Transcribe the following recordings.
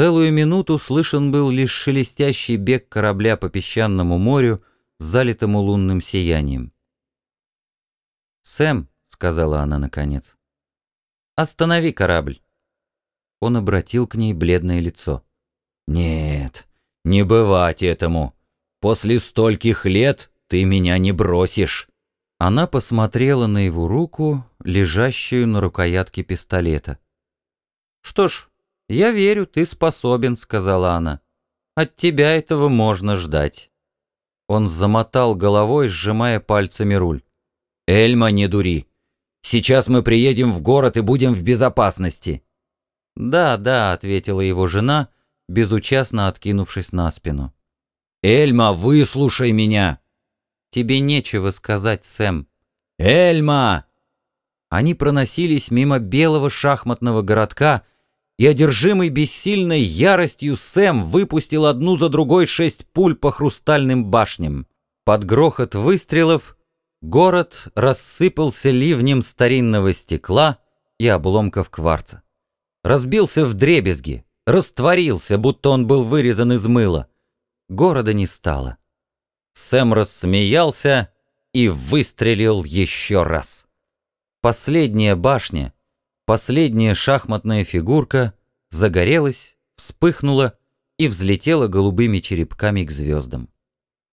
Целую минуту слышен был лишь шелестящий бег корабля по песчаному морю, залитому лунным сиянием. «Сэм», — сказала она наконец, — «останови корабль». Он обратил к ней бледное лицо. «Нет, не бывать этому. После стольких лет ты меня не бросишь». Она посмотрела на его руку, лежащую на рукоятке пистолета. «Что ж, я верю, ты способен», — сказала она. «От тебя этого можно ждать». Он замотал головой, сжимая пальцами руль. «Эльма, не дури. Сейчас мы приедем в город и будем в безопасности». «Да, да», — ответила его жена, безучастно откинувшись на спину. «Эльма, выслушай меня!» «Тебе нечего сказать, Сэм». «Эльма!» Они проносились мимо белого шахматного городка, и, одержимый бессильной яростью, Сэм выпустил одну за другой шесть пуль по хрустальным башням. Под грохот выстрелов город рассыпался ливнем старинного стекла и обломков кварца разбился в дребезги, растворился, будто он был вырезан из мыла. Города не стало. Сэм рассмеялся и выстрелил еще раз. Последняя башня, последняя шахматная фигурка загорелась, вспыхнула и взлетела голубыми черепками к звездам.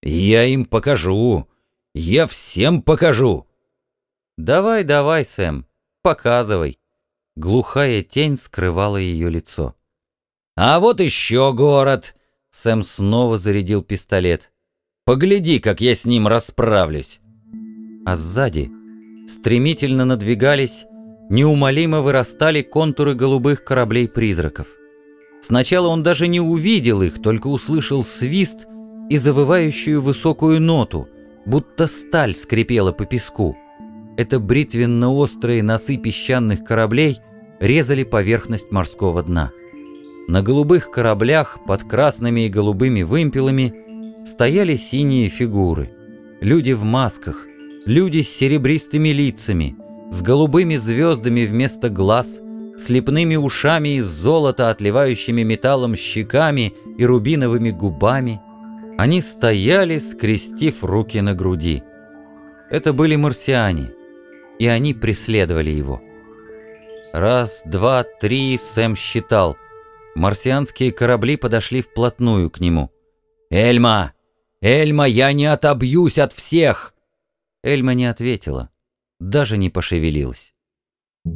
«Я им покажу! Я всем покажу!» «Давай, давай, Сэм, показывай!» Глухая тень скрывала ее лицо. «А вот еще город!» Сэм снова зарядил пистолет. «Погляди, как я с ним расправлюсь!» А сзади стремительно надвигались, неумолимо вырастали контуры голубых кораблей-призраков. Сначала он даже не увидел их, только услышал свист и завывающую высокую ноту, будто сталь скрипела по песку. Это бритвенно-острые носы песчаных кораблей резали поверхность морского дна. На голубых кораблях под красными и голубыми вымпелами стояли синие фигуры. Люди в масках, люди с серебристыми лицами, с голубыми звездами вместо глаз, слепными ушами из золота, отливающими металлом щеками и рубиновыми губами. Они стояли, скрестив руки на груди. Это были марсиане — и они преследовали его. Раз, два, три, Сэм считал. Марсианские корабли подошли вплотную к нему. «Эльма! Эльма, я не отобьюсь от всех!» Эльма не ответила, даже не пошевелилась.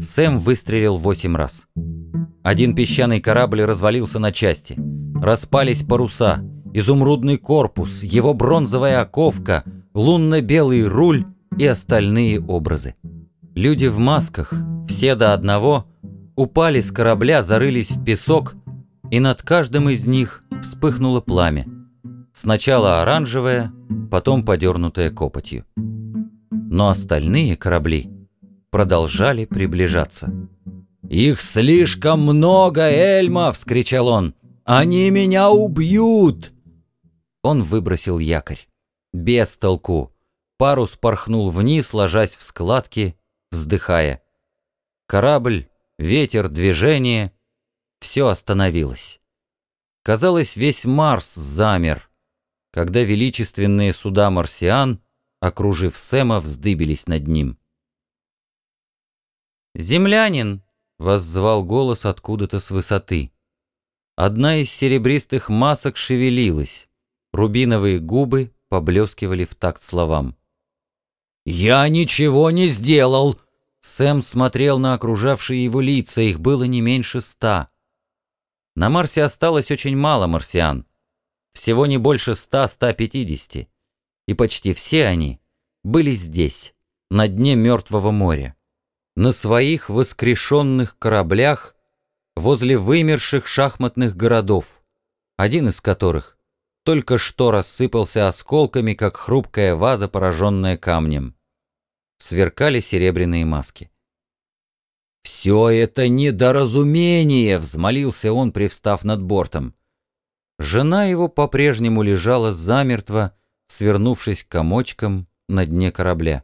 Сэм выстрелил восемь раз. Один песчаный корабль развалился на части. Распались паруса, изумрудный корпус, его бронзовая оковка, лунно-белый руль и остальные образы. Люди в масках, все до одного, упали с корабля, зарылись в песок, и над каждым из них вспыхнуло пламя. Сначала оранжевое, потом подернутое копотью. Но остальные корабли продолжали приближаться. «Их слишком много, Эльма!» — вскричал он. «Они меня убьют!» Он выбросил якорь. Без толку. Парус порхнул вниз, ложась в складки, вздыхая. Корабль, ветер, движение — все остановилось. Казалось, весь Марс замер, когда величественные суда марсиан, окружив Сэма, вздыбились над ним. «Землянин!» — воззвал голос откуда-то с высоты. Одна из серебристых масок шевелилась, рубиновые губы поблескивали в такт словам. «Я ничего не сделал!» Сэм смотрел на окружавшие его лица, их было не меньше ста. На Марсе осталось очень мало марсиан. Всего не больше ста-ста пятидесяти. И почти все они были здесь, на дне Мертвого моря. На своих воскрешенных кораблях возле вымерших шахматных городов, один из которых только что рассыпался осколками, как хрупкая ваза, пораженная камнем сверкали серебряные маски. «Все это недоразумение!» — взмолился он, привстав над бортом. Жена его по-прежнему лежала замертво, свернувшись комочком на дне корабля.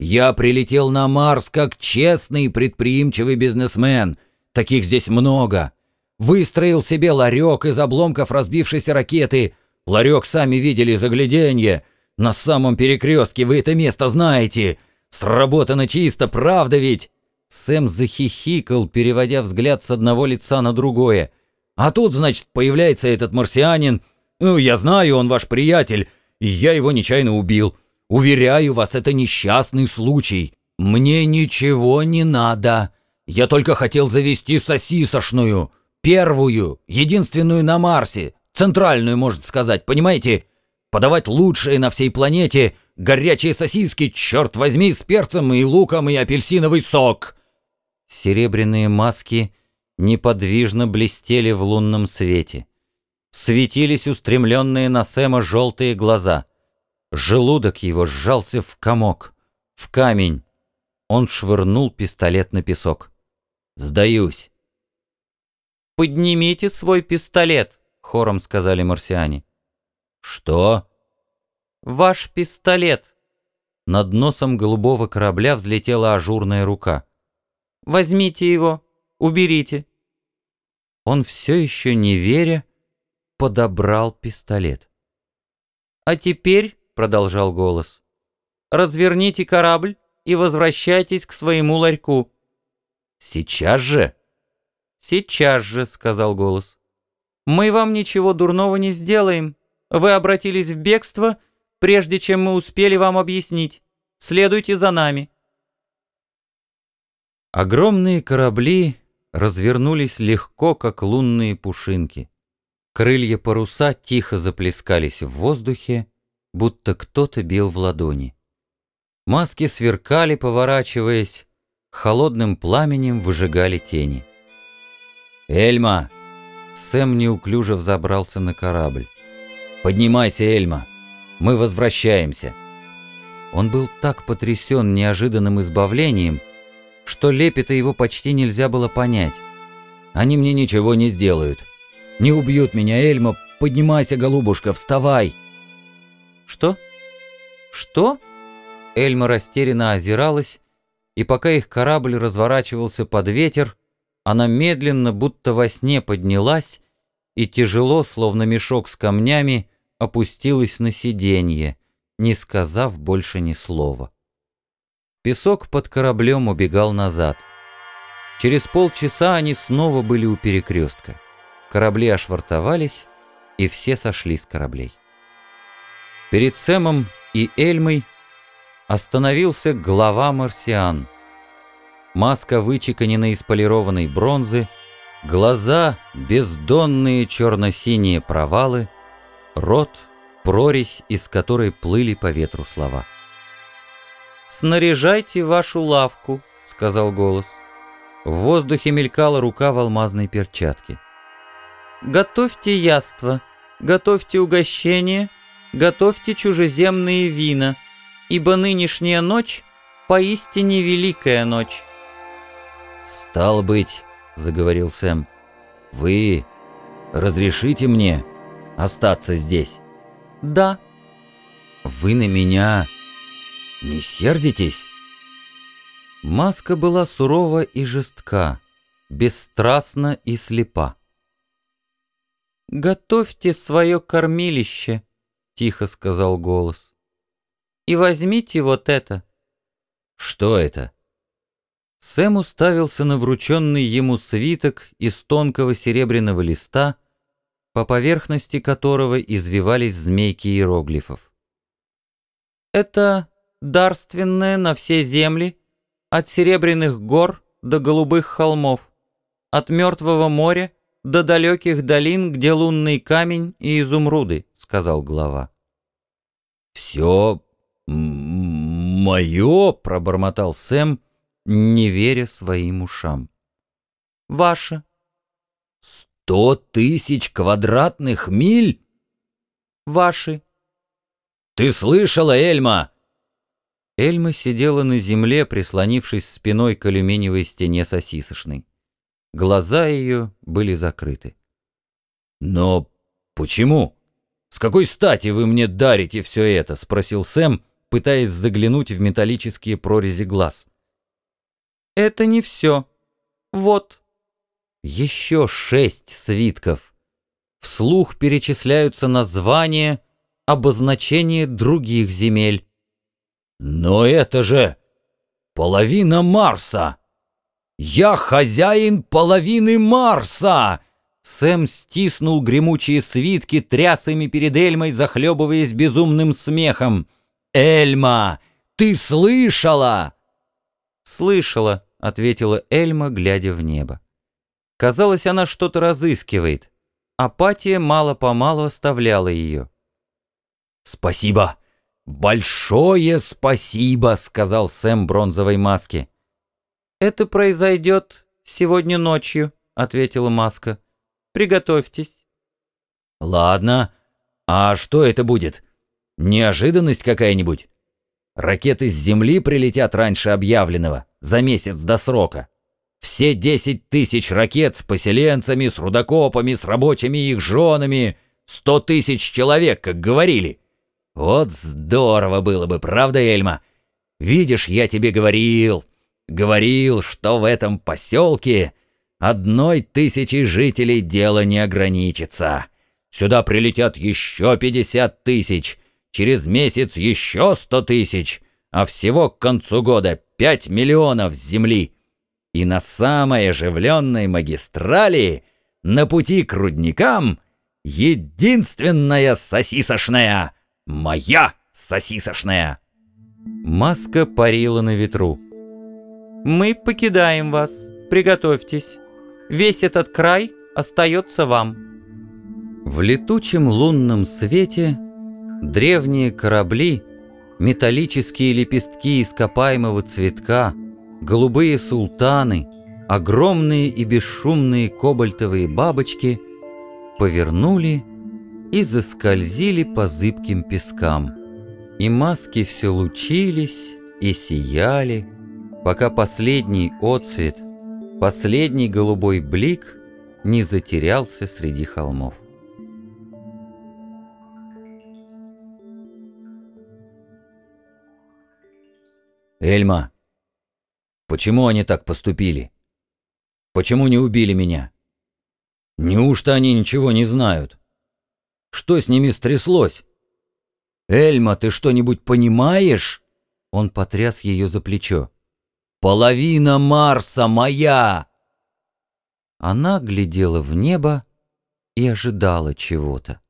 «Я прилетел на Марс как честный предприимчивый бизнесмен. Таких здесь много. Выстроил себе ларек из обломков разбившейся ракеты. Ларек сами видели загляденье. На самом перекрестке вы это место знаете. Сработано чисто, правда ведь?» Сэм захихикал, переводя взгляд с одного лица на другое. «А тут, значит, появляется этот марсианин. Ну, я знаю, он ваш приятель, и я его нечаянно убил. Уверяю вас, это несчастный случай. Мне ничего не надо. Я только хотел завести сосисошную. Первую, единственную на Марсе, центральную, можно сказать, понимаете? Подавать лучшие на всей планете горячие сосиски, черт возьми, с перцем и луком и апельсиновый сок. Серебряные маски неподвижно блестели в лунном свете. Светились устремленные на Сэма желтые глаза. Желудок его сжался в комок, в камень. Он швырнул пистолет на песок. «Сдаюсь». «Поднимите свой пистолет», — хором сказали марсиане. «Что?» «Ваш пистолет». Над носом голубого корабля взлетела ажурная рука. «Возьмите его, уберите». Он все еще не веря, подобрал пистолет. «А теперь», — продолжал голос, — «разверните корабль и возвращайтесь к своему ларьку». «Сейчас же?» «Сейчас же», — сказал голос. «Мы вам ничего дурного не сделаем. Вы обратились в бегство, прежде чем мы успели вам объяснить. Следуйте за нами». Огромные корабли развернулись легко, как лунные пушинки. Крылья паруса тихо заплескались в воздухе, будто кто-то бил в ладони. Маски сверкали, поворачиваясь, холодным пламенем выжигали тени. «Эльма!» Сэм неуклюже взобрался на корабль. «Поднимайся, Эльма! Мы возвращаемся!» Он был так потрясен неожиданным избавлением, что лепета его почти нельзя было понять. «Они мне ничего не сделают. Не убьют меня, Эльма! Поднимайся, голубушка, вставай!» «Что? Что?» Эльма растерянно озиралась, и пока их корабль разворачивался под ветер, она медленно, будто во сне поднялась и тяжело, словно мешок с камнями, опустилась на сиденье, не сказав больше ни слова. Песок под кораблем убегал назад. Через полчаса они снова были у перекрестка. Корабли ошвартовались, и все сошли с кораблей. Перед Сэмом и Эльмой остановился глава марсиан — маска вычеканена из полированной бронзы, глаза — бездонные черно-синие провалы, рот — прорезь, из которой плыли по ветру слова. «Снаряжайте вашу лавку», — сказал голос. В воздухе мелькала рука в алмазной перчатке. «Готовьте яство, готовьте угощение, готовьте чужеземные вина, ибо нынешняя ночь — поистине великая ночь». «Стал быть», — заговорил Сэм, — «вы разрешите мне остаться здесь?» «Да». «Вы на меня не сердитесь?» Маска была сурова и жестка, бесстрастна и слепа. «Готовьте свое кормилище», — тихо сказал голос. «И возьмите вот это». «Что это?» Сэм уставился на врученный ему свиток из тонкого серебряного листа, по поверхности которого извивались змейки иероглифов. «Это дарственное на все земли, от серебряных гор до голубых холмов, от мертвого моря до далеких долин, где лунный камень и изумруды», — сказал глава. «Все мое», — пробормотал Сэм, — не веря своим ушам. «Ваша». «Сто тысяч квадратных миль?» «Ваши». «Ты слышала, Эльма?» Эльма сидела на земле, прислонившись спиной к алюминиевой стене сосисочной. Глаза ее были закрыты. «Но почему? С какой стати вы мне дарите все это?» — спросил Сэм, пытаясь заглянуть в металлические прорези глаз. Это не все. Вот». Еще шесть свитков. Вслух перечисляются названия, обозначения других земель. «Но это же половина Марса! Я хозяин половины Марса!» Сэм стиснул гремучие свитки, трясами перед Эльмой, захлебываясь безумным смехом. «Эльма, ты слышала?» «Слышала», — ответила Эльма, глядя в небо. Казалось, она что-то разыскивает. Апатия мало-помалу оставляла ее. «Спасибо! Большое спасибо!» — сказал Сэм бронзовой маске. «Это произойдет сегодня ночью», — ответила маска. «Приготовьтесь». «Ладно. А что это будет? Неожиданность какая-нибудь?» Ракеты с Земли прилетят раньше объявленного, за месяц до срока. Все десять тысяч ракет с поселенцами, с рудокопами, с рабочими их женами, сто тысяч человек, как говорили. Вот здорово было бы, правда, Эльма? Видишь, я тебе говорил, говорил, что в этом поселке одной тысячи жителей дело не ограничится. Сюда прилетят еще пятьдесят тысяч, через месяц еще сто тысяч, а всего к концу года пять миллионов земли. И на самой оживленной магистрали, на пути к рудникам, единственная сосисошная, моя сосисошная. Маска парила на ветру. «Мы покидаем вас. Приготовьтесь. Весь этот край остается вам». В летучем лунном свете Древние корабли, металлические лепестки ископаемого цветка, голубые султаны, огромные и бесшумные кобальтовые бабочки повернули и заскользили по зыбким пескам. И маски все лучились и сияли, пока последний отцвет, последний голубой блик не затерялся среди холмов. «Эльма, почему они так поступили? Почему не убили меня? Неужто они ничего не знают? Что с ними стряслось? Эльма, ты что-нибудь понимаешь?» Он потряс ее за плечо. «Половина Марса моя!» Она глядела в небо и ожидала чего-то.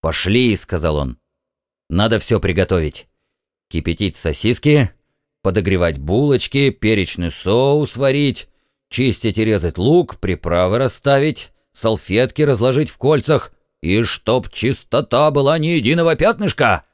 «Пошли», — сказал он. «Надо все приготовить. Кипятить сосиски, подогревать булочки, перечный соус варить, чистить и резать лук, приправы расставить, салфетки разложить в кольцах, и чтоб чистота была ни единого пятнышка.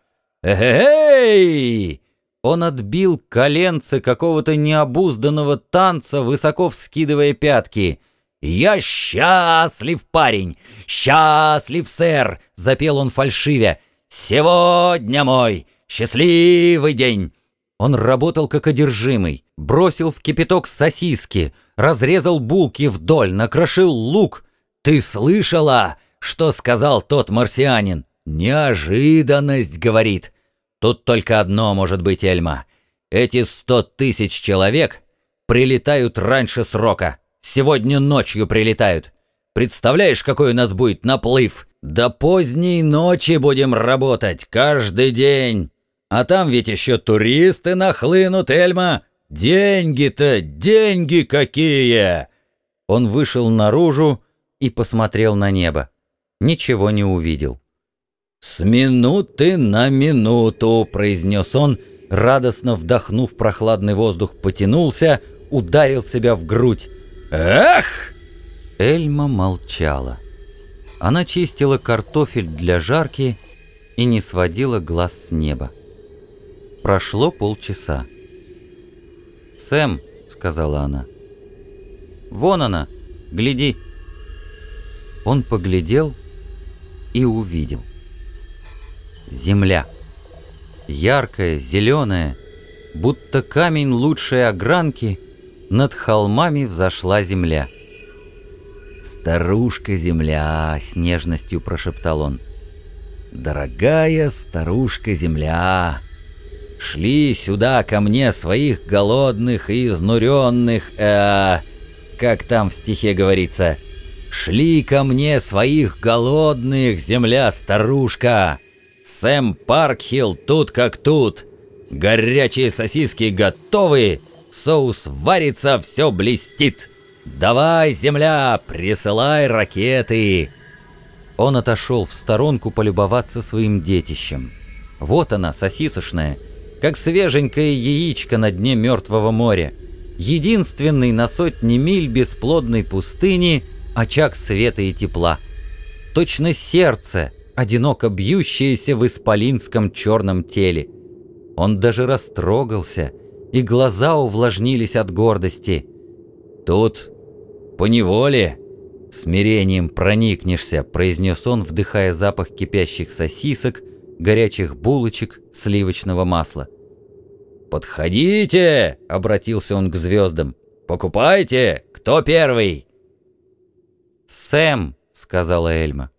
Эй! Он отбил коленцы какого-то необузданного танца, высоко вскидывая пятки. «Я счастлив, парень! Счастлив, сэр!» — запел он фальшивя. «Сегодня мой счастливый день! Он работал как одержимый, бросил в кипяток сосиски, разрезал булки вдоль, накрошил лук. «Ты слышала, что сказал тот марсианин? Неожиданность, — говорит. Тут только одно может быть, Эльма. Эти сто тысяч человек прилетают раньше срока. Сегодня ночью прилетают. Представляешь, какой у нас будет наплыв? До поздней ночи будем работать, каждый день. А там ведь еще туристы нахлынут, Эльма. Деньги-то, деньги какие!» Он вышел наружу и посмотрел на небо. Ничего не увидел. «С минуты на минуту», — произнес он, радостно вдохнув прохладный воздух, потянулся, ударил себя в грудь. «Эх!» Эльма молчала. Она чистила картофель для жарки и не сводила глаз с неба. Прошло полчаса. «Сэм», — сказала она. «Вон она, гляди». Он поглядел и увидел. Земля. Яркая, зеленая, будто камень лучшей огранки, над холмами взошла земля. «Старушка-земля!» — с нежностью прошептал он. «Дорогая старушка-земля!» Шли сюда ко мне своих голодных и изнуренных, э, как там в стихе говорится. «Шли ко мне своих голодных, земля старушка! Сэм Паркхилл тут как тут! Горячие сосиски готовы, соус варится, все блестит! Давай, земля, присылай ракеты!» Он отошел в сторонку полюбоваться своим детищем. Вот она, сосисочная, как свеженькое яичко на дне Мертвого моря. Единственный на сотни миль бесплодной пустыни очаг света и тепла. Точно сердце, одиноко бьющееся в исполинском черном теле. Он даже растрогался, и глаза увлажнились от гордости. «Тут поневоле смирением проникнешься», — произнес он, вдыхая запах кипящих сосисок, горячих булочек, сливочного масла. «Подходите!» — обратился он к звездам. «Покупайте! Кто первый?» «Сэм!» — сказала Эльма.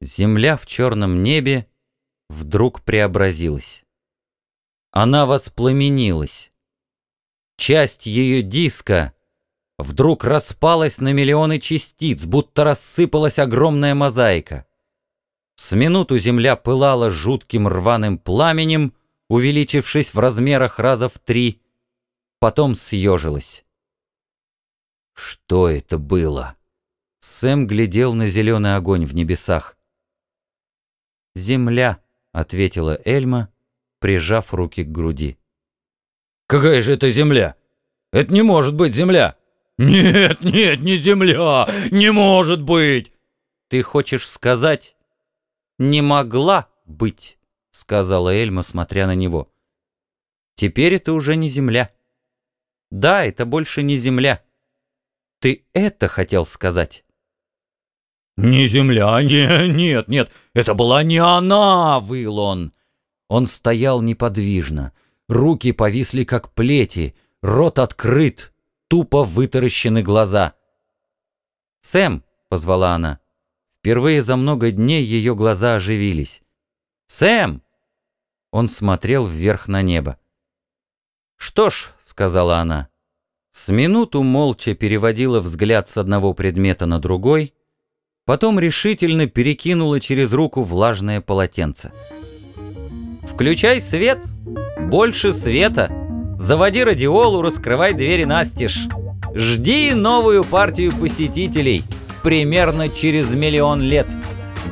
Земля в черном небе вдруг преобразилась. Она воспламенилась. Часть ее диска вдруг распалась на миллионы частиц, будто рассыпалась огромная мозаика. С минуту земля пылала жутким рваным пламенем, увеличившись в размерах раза в три, потом съежилась. Что это было? Сэм глядел на зеленый огонь в небесах. «Земля», — ответила Эльма, прижав руки к груди. «Какая же это земля? Это не может быть земля!» «Нет, нет, не земля! Не может быть!» «Ты хочешь сказать, не могла быть?» — сказала Эльма, смотря на него. «Теперь это уже не земля. Да, это больше не земля. Ты это хотел сказать?» «Не земля, не, нет, нет, это была не она!» — выл он. Он стоял неподвижно, руки повисли как плети, рот открыт, тупо вытаращены глаза. «Сэм!» — позвала она. Впервые за много дней ее глаза оживились. «Сэм!» Он смотрел вверх на небо. «Что ж», — сказала она, — с минуту молча переводила взгляд с одного предмета на другой, потом решительно перекинула через руку влажное полотенце. «Включай свет! Больше света! Заводи радиолу, раскрывай двери настежь! Жди новую партию посетителей!» примерно через миллион лет.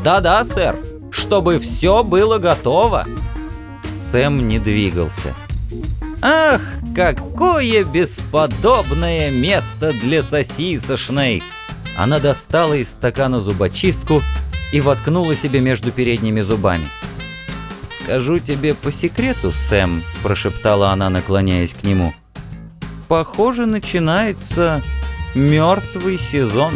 Да-да, сэр, чтобы все было готово. Сэм не двигался. Ах, какое бесподобное место для сосисочной! Она достала из стакана зубочистку и воткнула себе между передними зубами. «Скажу тебе по секрету, Сэм», — прошептала она, наклоняясь к нему. «Похоже, начинается мертвый сезон».